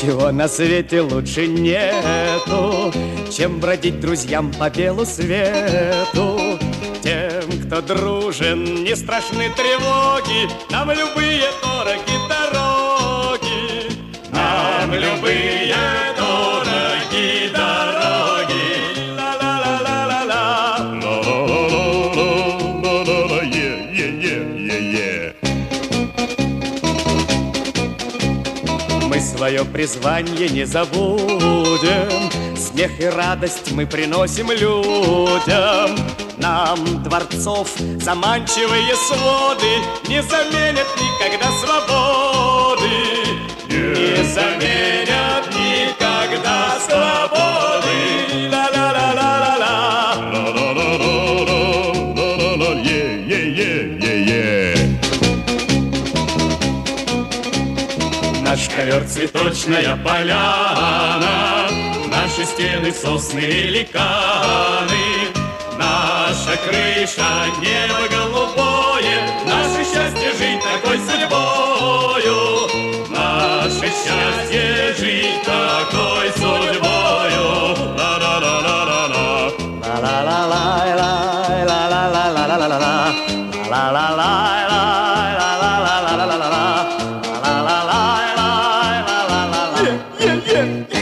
Ничего на свете лучше нету, Чем бродить друзьям по белу свету. Тем, кто дружен, не страшны тревоги, Нам любые дороги дороги. Нам любые свое призвание не забудем, Смех и радость мы приносим людям. Нам дворцов заманчивые своды Не заменят никогда свободы. Не заменят Наш ковер цветочная поляна, Наши стены сосны великаны, Наша крыша небо голубое, Наше счастье жить такой судьбою, Наше счастье жить такой судьбою. Ла-ла-ла-ла-ла-ла. Ла-ла-ла-ла-ла-ла-ла-ла-ла-ла-ла-ла-ла-ла-ла. Yeah.